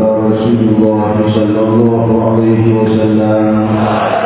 قال رسول الله صلى الله عليه وسلم.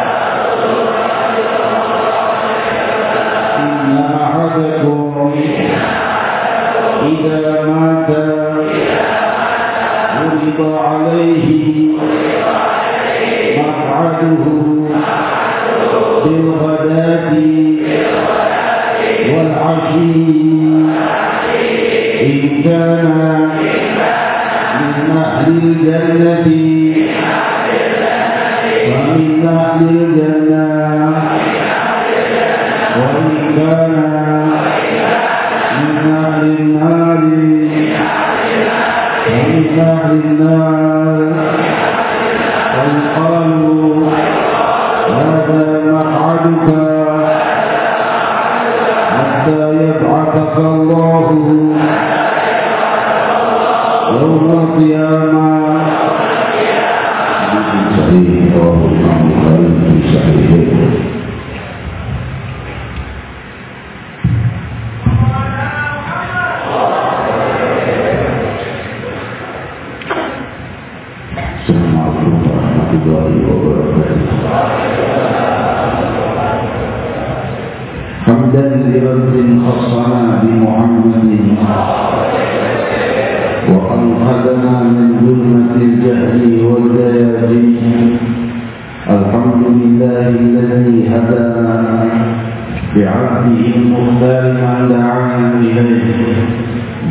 بعبده المختار من دعانا إليه.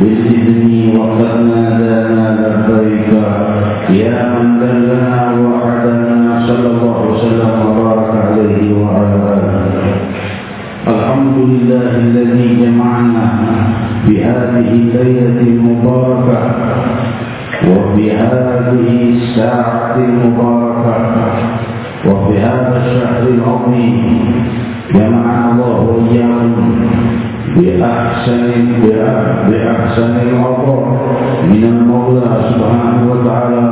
بالإذن وقد نادانا لبيك يا من دلنا وعدنا صلى الله وسلم وبارك عليه وعلى آله. الحمد لله الذي جمعنا بهذه الليلة المباركة وبهذه الساعة المباركة وبهذا الشهر العظيم. جمعنا الله وإياكم بأحسن بأحسن العطاء من المولى سبحانه وتعالى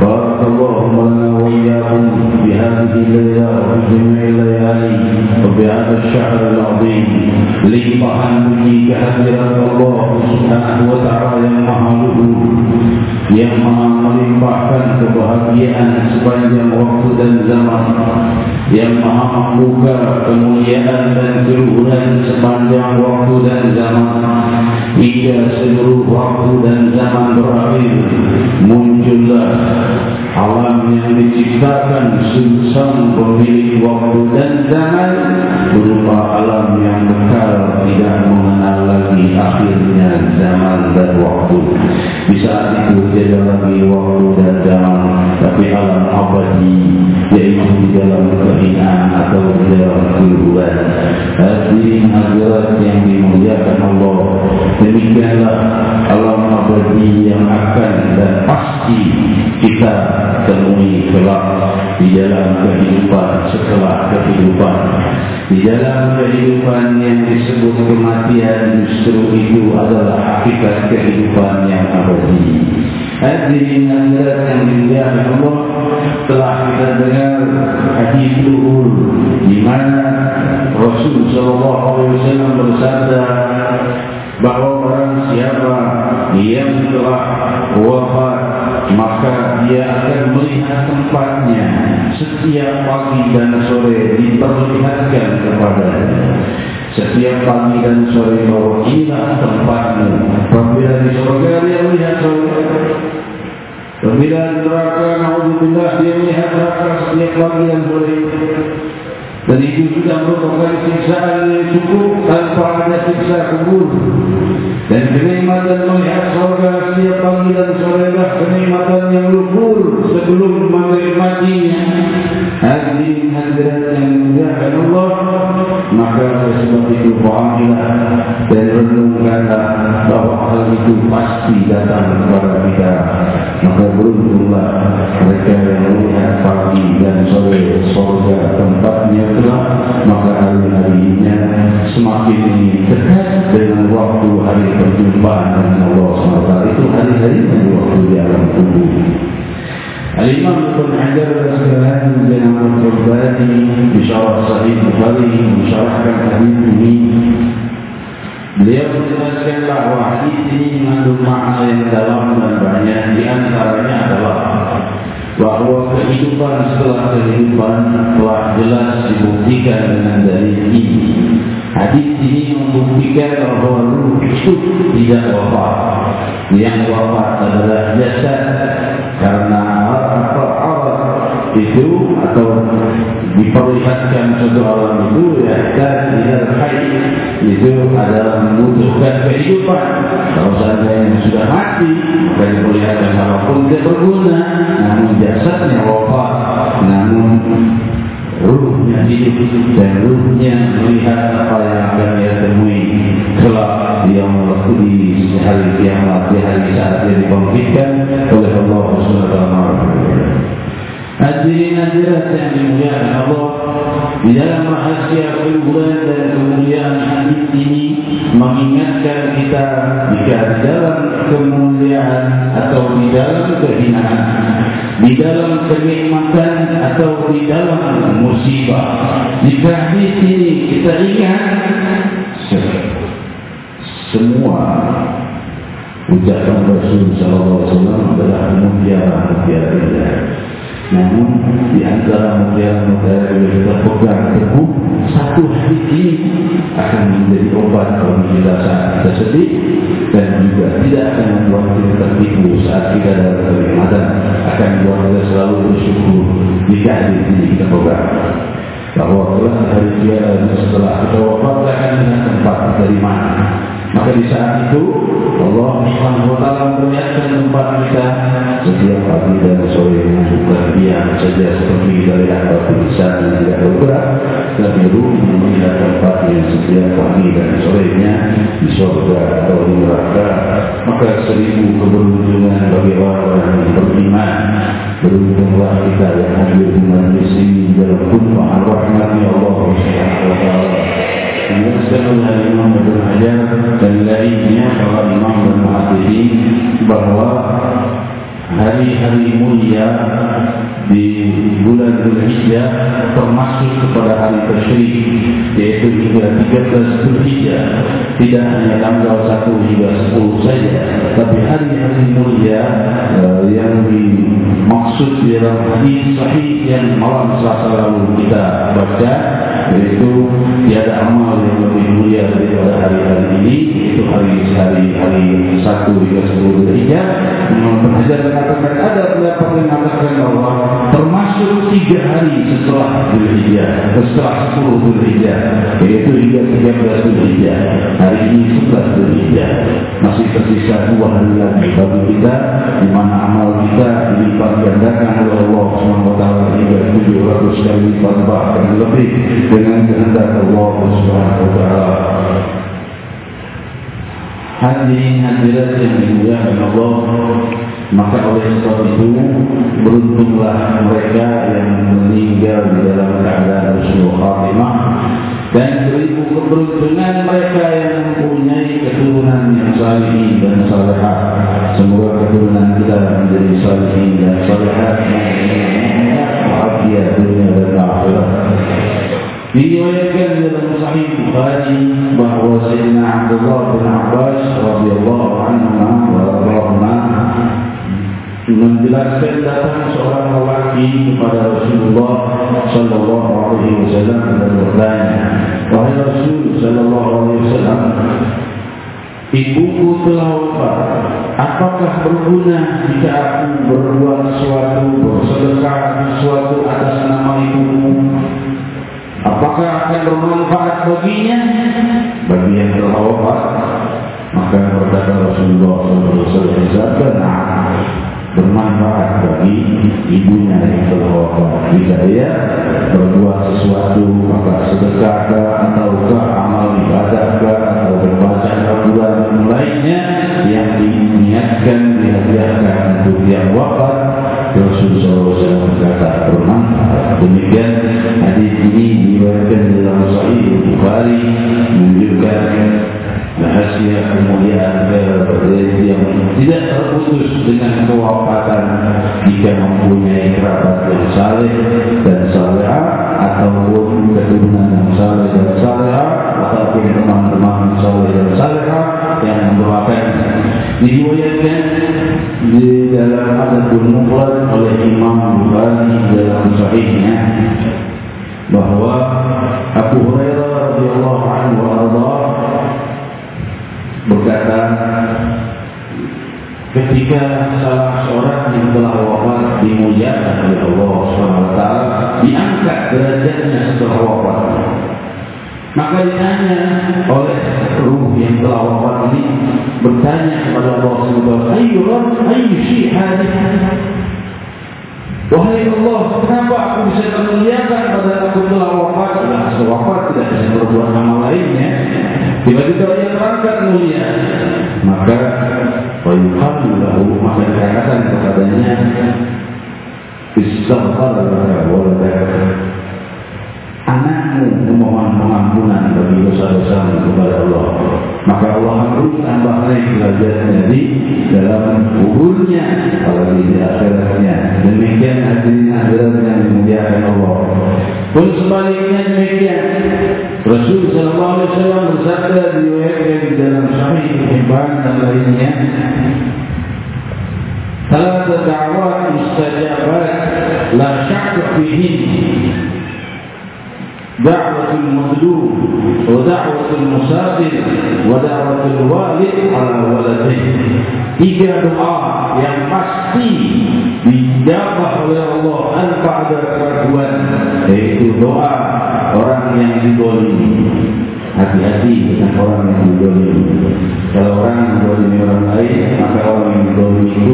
بارك الله لنا وإياكم بهذه الليلة وجميع الليالي وبهذا الشهر العظيم limpahan puji kehadiran Allah Subhanahu wa taala yang maha luhur yang maha melimpahkan kebahagiaan sepanjang waktu dan zaman yang maha membuka kemuliaan dan keluhuran sepanjang waktu dan zaman hingga seluruh waktu dan zaman berakhir muncullah alam yang diciptakan susah pemilik waktu dan zaman berupa alam yang bekal tidak mengenal lagi akhirnya zaman dan waktu. Di saat itu tidak lagi waktu dan zaman tapi alam abadi yaitu di dalam kehinaan atau di dalam keluhuran hadirin hadirat yang dimuliakan Allah demikianlah alam abadi yang akan dan pasti kita temui kelak di dalam kehidupan setelah kehidupan. Di dalam kehidupan yang disebut kematian justru itu adalah hakikat kehidupan yang abadi. Hadirin hadirat yang dimuliakan Allah telah kita dengar hadis luhur di mana Rasul sallallahu alaihi wasallam bersabda bahawa orang siapa yang telah wafat maka dia akan melihat tempatnya setiap pagi dan sore diperlihatkan kepadanya. Setiap pagi dan sore bahwa inilah tempatmu apabila di surga dia melihat surga apabila di neraka na'udzubillah dia melihat neraka setiap pagi dan sore dan itu sudah merupakan siksaan yang cukup tanpa ada siksa kubur. Dan kenikmatan melihat surga setiap pagi dan sore lah kenikmatan yang luhur sebelum menikmatinya. Hadirin hadirat yang dimuliakan Allah, maka sebab itu fahamilah dan renungkanlah bahawa hal itu pasti datang kepada kita. Maka beruntunglah mereka yang melihat pagi dan sore surga tempatnya telah maka hari-harinya semakin dekat dengan waktu hari perjumpaan dengan Allah SWT. Itu hari-hari yang waktu di alam tubuh Al-Imam Ibn Hajar Al-Asqalani dan Ahmad Al-Bani bisyarah sahih Bukhari ini. Beliau menjelaskan bahawa hadis ini mengandung makna yang dalam dan banyak. Di antaranya kehidupan setelah kehidupan telah jelas dibuktikan dengan dalil ini. Hadis ini membuktikan bahawa ruh itu tidak wafat. Yang wafat adalah jasad karena itu atau diperlihatkan seseorang itu ya dan tidak baik itu adalah membutuhkan kehidupan. Kalau seandainya sudah mati dan diperlihatkan apapun tidak berguna namun jasadnya wafat namun ruhnya hidup dan ruhnya melihat apa yang akan dia temui kelak yang waktu di hari kiamat di hari saat dia dibangkitkan oleh Allah Subhanahu wa taala Hadirin hadirat yang dimuliakan Allah. Di dalam rahasia keunggulan dan kemuliaan hadis ini Mengingatkan kita Jika di dalam kemuliaan Atau di dalam kehinaan Di dalam kenikmatan Atau di dalam musibah Jika hadis ini kita ingat Semua Ucapan Rasulullah SAW adalah mutiara-mutiara Namun di antara mutiara-mutiara yang kita pegang teguh Satu hari ini akan menjadi obat bagi kita kita sedih Dan juga tidak akan membuat kita tertipu saat kita dalam kenikmatan. Akan membuat kita selalu bersyukur jika hari ini kita pegang. Bahawa telah hari dia setelah kita wafat akan dengan tempat dari mana Maka di saat itu Allah taala memperlihatkan tempat kita setiap pagi dan sore bukan diam saja seperti dari apa dan tidak bergerak. Tapi ruh melihat tempat yang setiap pagi dan sorenya di surga atau di neraka. Maka seribu keberuntungan bagi orang yang beriman. Beruntunglah kita yang hadir di majlis ini dalam pun rahmatnya Allah Subhanahu oleh Imam Ibn Hajar dan lainnya para imam dan muhadirin bahawa hari-hari mulia di bulan Zulhijjah termasuk kepada hari tersyrik yaitu hingga 13 Zulhijjah tidak hanya tanggal 1 hingga 10 saja tapi hari-hari mulia uh, yang dimaksud dalam hadis sahih yang malam selasa lalu kita baca yaitu tiada amal yang lebih mulia daripada hari-hari ini. Itu hari-hari hari 1 hingga 10 Zulhijjah. Imam Penhajar mengatakan ada pendapat yang mengatakan bahawa termasuk tiga hari setelah Zulhijjah setelah 10 Zulhijjah yaitu hingga 13 Zulhijjah. Hari ini 11 Zulhijjah. Masih tersisa dua hari lagi bagi kita di mana amal kita dilipat gandakan oleh Allah SWT hingga 700 kali lipat bahkan lebih dengan kehendak Allah SWT Hadirin hadirat yang dimuliakan Allah Maka oleh sebab itu Beruntunglah mereka yang meninggal di dalam keadaan Rasulullah Khatimah Dan beribu keberuntungan mereka yang mempunyai keturunan yang salih dan salihah Semoga keturunan kita menjadi salih dan salihah Bahagia dunia dan akhirat Diriwayatkan dalam Sahih Bukhari bahawa Sayyidina Abdullah bin Abbas radhiyallahu anhu radhiyallahu menjelaskan datang seorang lelaki kepada Rasulullah sallallahu alaihi wasallam dan bertanya wahai Rasul sallallahu alaihi wasallam ibuku telah wafat. Apakah berguna jika aku bermanfaat baginya bagi yang telah wafat maka berkata Rasulullah alaihi wasallam bermanfaat bagi ibunya yang telah wafat. Jika dia berbuat sesuatu, maka sedekah atau amal ibadah atau berbaca Al-Quran dan lainnya yang diniatkan, dihadiahkan untuk yang wafat, Rasulullah SAW berkata bermanfaat. Demikian hadis ini diberikan dalam Sahih Bukhari menunjukkan rahasia kemuliaan yang tidak terputus dengan kewafatan jika mempunyai kerabat yang saleh dan saleh dalam sahihnya bahwa Abu Hurairah radhiyallahu anhu berkata ketika salah seorang yang telah wafat dimuliakan oleh Allah SWT diangkat derajatnya setelah wafat. Maka ditanya oleh ruh yang telah wafat ini bertanya kepada Allah SWT ayu rab ayu syihadih Wahai Allah, kenapa aku bisa termuliakan pada aku telah wafat? Nah, setelah wafat tidak bisa berbuat nama lainnya. Tiba-tiba dia terangkat mulia. Maka, Wayuhan lahu maka dikatakan kepadanya, Istighfar wa anakmu memohon pengampunan bagi dosa-dosa kepada Allah. Maka Allah akan tambah naik derajatnya di dalam kuburnya apalagi di akhiratnya. Demikian hadirin hadirat yang dimuliakan Allah. Pun sebaliknya demikian. Rasul sallallahu alaihi wasallam bersabda di di dalam Sahih Ibn dan lainnya Salah da'wat mustajabat la syak fihin دعوة المظلوم ودعوة المسافر ودعوة الوالد على ولده tiga doa yang pasti dijawab oleh Allah tanpa ada keraguan yaitu doa orang yang didolimi hati-hati dengan orang yang didolimi. Kalau orang didolimi orang lain, maka orang yang didolimi itu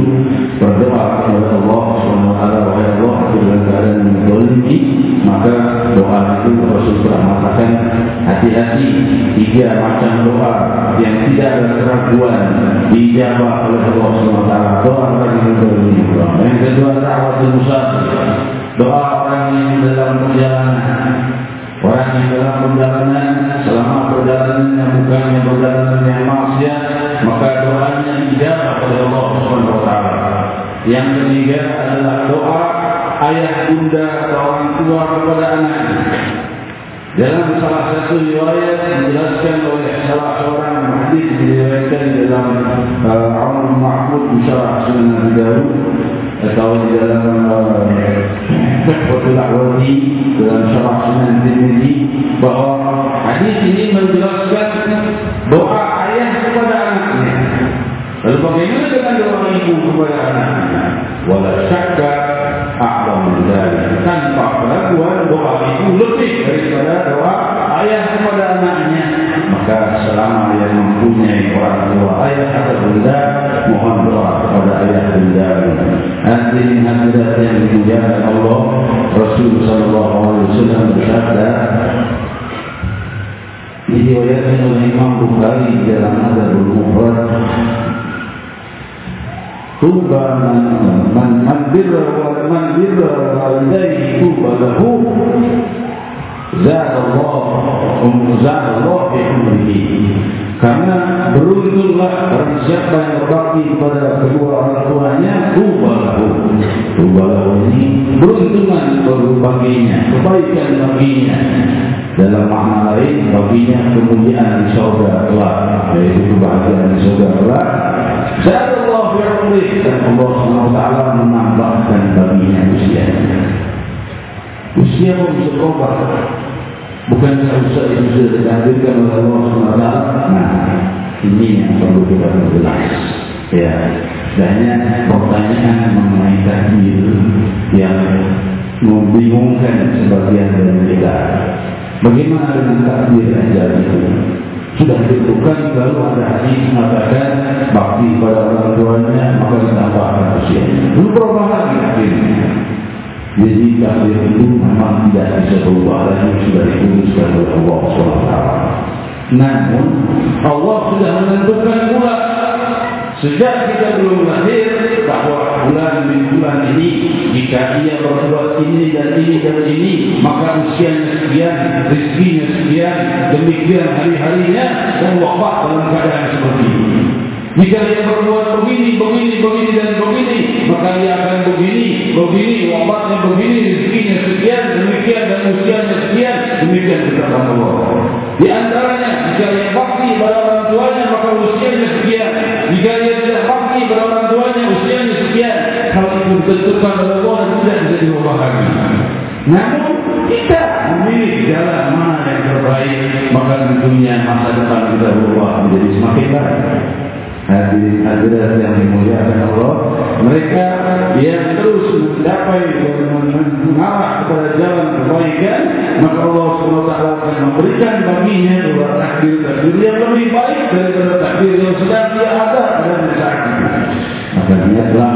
berdoa kepada Allah SWT. Wahai Allah, dalam keadaan yang didolimi, maka doa itu Rasul telah mengatakan hati-hati tiga macam doa yang tidak ada keraguan dijawab oleh Allah SWT. Doa orang yang didolimi. Yang kedua, doa doa orang yang dalam perjalanan Orang yang dalam perjalanan selama perjalanan yang bukan yang perjalanan yang maksiat maka doanya dijawab oleh Allah Subhanahu Wa Taala. Yang ketiga adalah doa ayah bunda atau orang tua kepada anak. Dalam salah satu riwayat dijelaskan oleh salah seorang hadis diriwayatkan dalam uh, Umar Mahmud Musyarak Sunan Dawud atau di dalam Fathul Ahwadi dalam Syarah Sunan Tirmidzi bahawa hadis ini menjelaskan doa ayah kepada anaknya. Lalu bagaimana dengan doa ibu kepada anaknya? Wala syakka a'lam dari tanpa keraguan doa ibu lebih daripada doa ayah kepada anaknya. Maka selama yang mempunyai orang tua ayah atau bunda mohon doa kepada ayah bunda. Hadirin hadirat yang dimuliakan Allah Rasul sallallahu alaihi wasallam bersabda diriwayatkan oleh Imam Bukhari dalam Adabul Mufrad Tuba man man birra man birra walidayhi tuba lahu Zat Allah zat Allah fi umrihi karena beruntunglah orang siapa yang berbakti kepada kedua orang tuanya tubalahu tubalahu ini beruntungan baginya kebaikan baginya. Dalam makna lain baginya kemuliaan di surga kelak yaitu kebahagiaan di surga kelak. Zat Allah fi dan Allah SWT menambahkan baginya usia usia pun bisa berubah. Bukan seharusnya itu sudah dihadirkan oleh Allah SWT nah ini yang perlu kita perjelas ya banyak pertanyaan mengenai takdir yang membingungkan sebagian dari kita. Bagaimana dengan takdir ajal itu? Sudah ditentukan kalau ada hadis mengatakan bakti pada orang tuanya maka ditambahkan usia. Belum berapa lagi jadi takdir itu memang tidak bisa berubah dan sudah diputuskan oleh Allah SWT. Namun Allah sudah menentukan pula sejak kita belum lahir bahawa bulan demi bulan ini jika ia berbuat ini dan ini dan ini maka usianya sekian, rezekinya sekian, demikian hari-harinya dan wafat dalam keadaan seperti ini. Jika dia berbuat begini, begini, begini dan begini, maka dia akan begini, begini, wafatnya begini, rezekinya sekian, demikian dan usianya sekian, demikian kita akan Allah. Di antaranya, jika dia bakti pada orang tuanya, maka usianya sekian. Jika dia tidak bakti pada orang tuanya, usianya sekian. hal itu ditentukan oleh Allah dan tidak bisa diubah lagi. Namun kita memilih jalan mana yang terbaik maka tentunya masa depan kita berubah menjadi semakin baik. Hadirin hadirat yang dimuliakan Allah Mereka yang terus mencapai mengarah kepada jalan kebaikan Maka Allah SWT akan memberikan baginya dua takdir-takdir yang lebih baik daripada takdir yang sedang dia ada dan saat ini Maka niatlah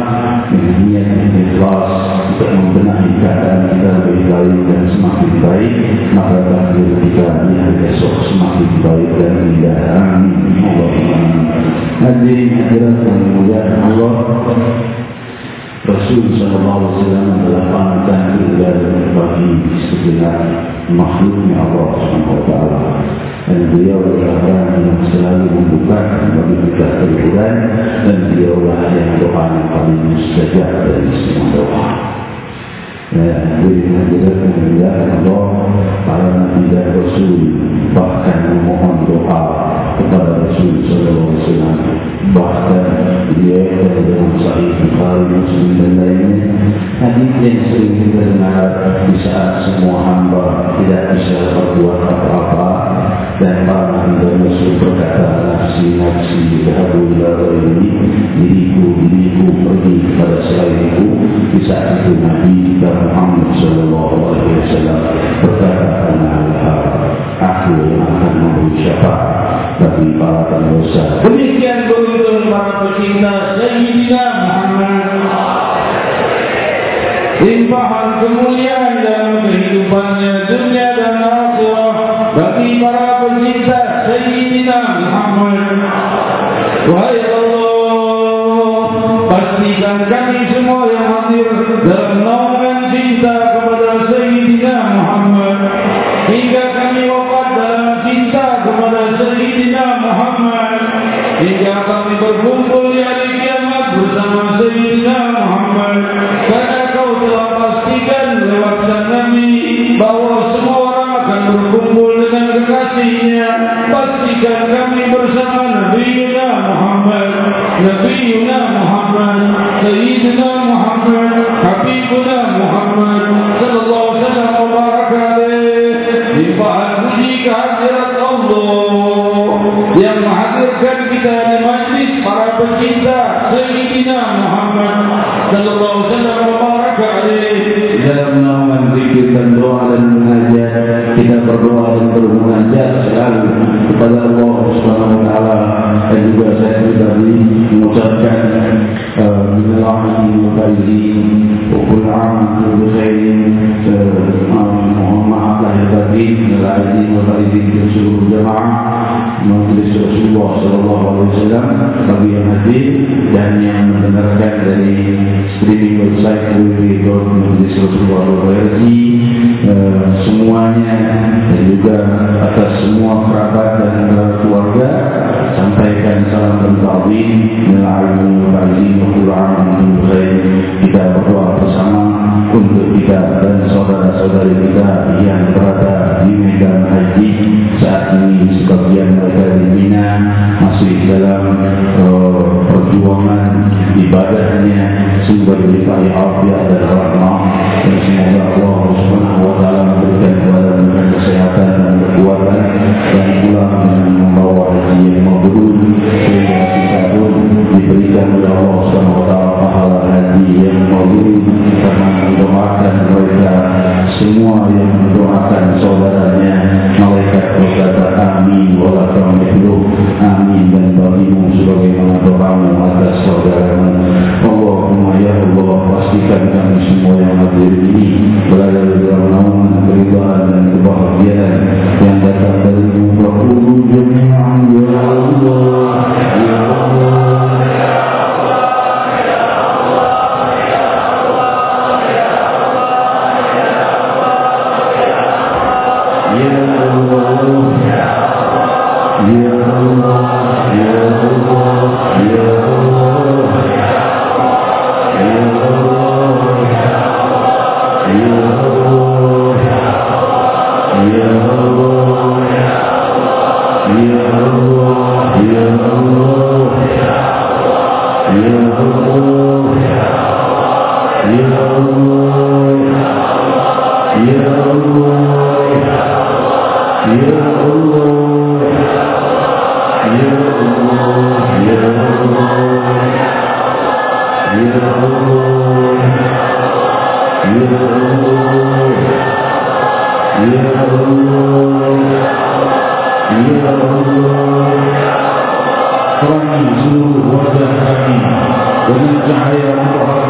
niat yang ikhlas untuk membenahi keadaan kita lebih baik dan semakin baik Maka takdir kita ini besok semakin baik dan indah Amin Allahumma Hadirin hadirat yang dimuliakan Allah Rasul sallallahu alaihi wasallam adalah panutan kita bagi setiap makhluknya Allah Subhanahu wa taala. Dan beliau orang yang selalu membuka bagi kita kehidupan dan beliau adalah yang doa yang paling mustajab dari semua doa. Ya, jadi hadirat yang dimuliakan Allah para nabi dan Rasul bahkan memohon doa kepada Rasul Sallallahu Alaihi Wasallam bahkan dia dalam Sahih Bukhari Muslim dan lainnya. Hadis yang sering kita dengar di saat semua hamba tidak bisa berbuat apa-apa dan para nabi dan berkata nafsi nafsi dahabu ila ini diriku diriku pergi kepada selainku di saat itu Nabi kita Muhammad Sallallahu bagi para pendosa. Demikian begitu para pecinta Sayyidina Muhammad. Limpahan kemuliaan dalam kehidupannya dunia dan akhirat bagi para pecinta Sayyidina Muhammad. Wahai Allah, pastikan kami semua yang wa kullu aamin wa khairin mohon maaf wa izin ke seluruh jemaah majlis Rasulullah sallallahu alaihi wasallam bagi yang hadir dan yang mendengarkan dari streaming website www.majlis Rasulullah Berarti uh, semuanya dan juga atas semua kerabat dan keluarga sampaikan salam dan ta'zim melalui ta'zim Al-Quran kita berdoa bersama untuk kita dan saudara-saudari kita yang berada di Medan Haji saat ini sebagian mereka di Mina masih dalam uh, perjuangan ibadahnya. Sehingga dilipai afiat dan rahmat. Dan semoga Allah Subhanahu wa taala memberikan kepada mereka kesehatan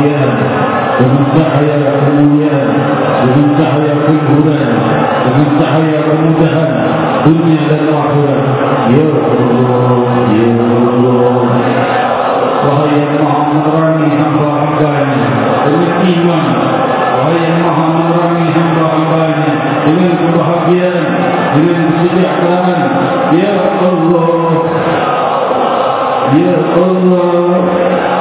yang Demi cahaya kemuliaan Demi cahaya kehidupan Demi cahaya kemudahan Dunia dan akhirat. Ya Allah Ya Allah. Wahai yang maha menerangi hamba hambanya Dengan iman. Wahai yang maha menerangi hamba hambanya Dengan kebahagiaan Dengan kesejahteraan. Ya Allah. Ya Allah.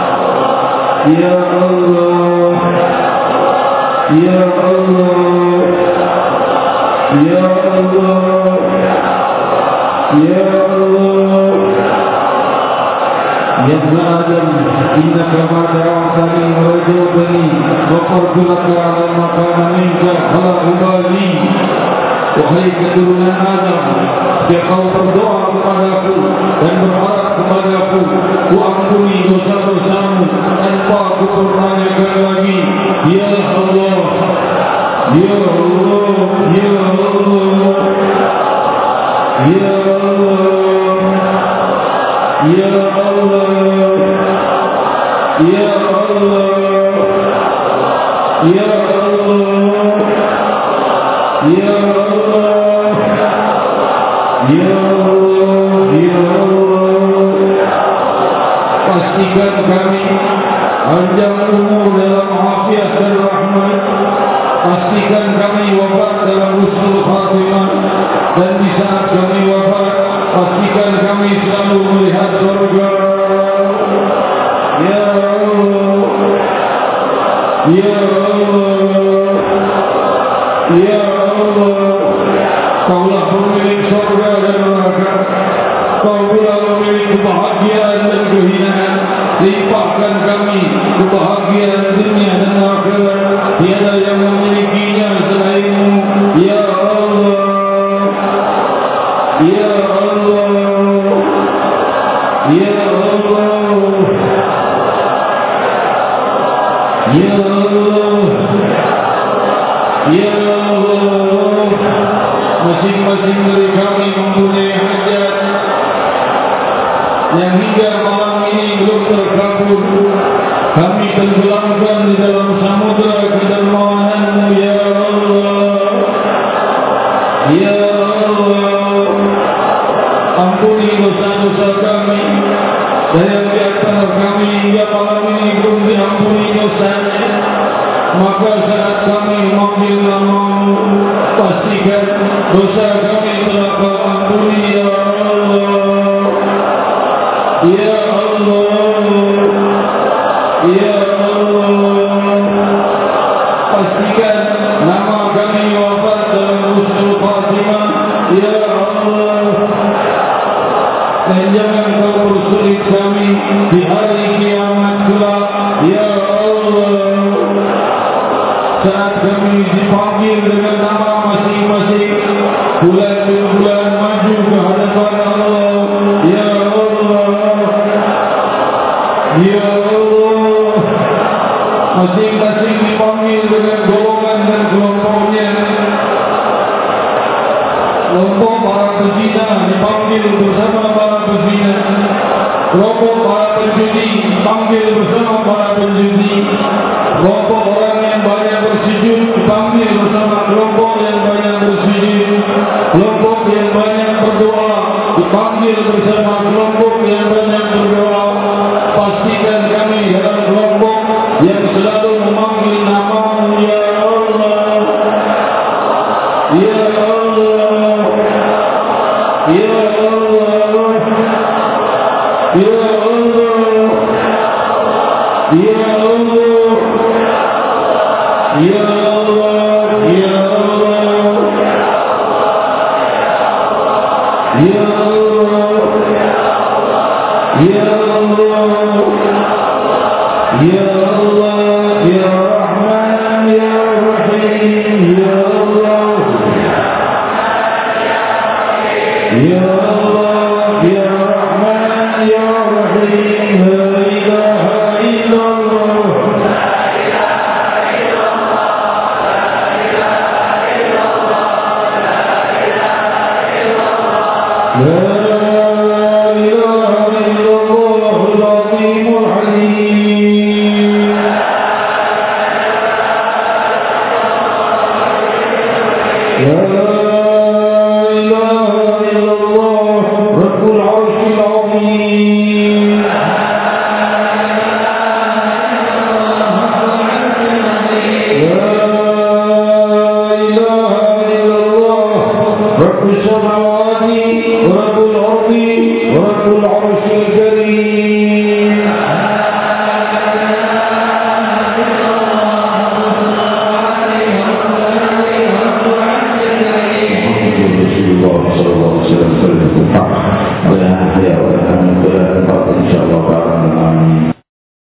يا الله يا الله يا الله يا الله. يا ابن آدم إنك ما دعوتني وقرب لك على المقام منك فلا أبالي Wahai keturunan Adam, yang berdoa kepada dan berharap kepada aku, ku ampuni dosa-dosamu tanpa ku pertanyakan lagi. Ya Allah, Ya Allah, Ya Allah, Ya Allah, Ya Allah, Ya Allah. Ya Allah Ya Allah Ya Ya Pastikan kami Panjang umur dalam hafiat dan rahmat. Pastikan kami wafat dalam usul khatimah. Dan di saat kami wafat Pastikan kami selalu Dr. Kapur kami tenggelam give Yeah.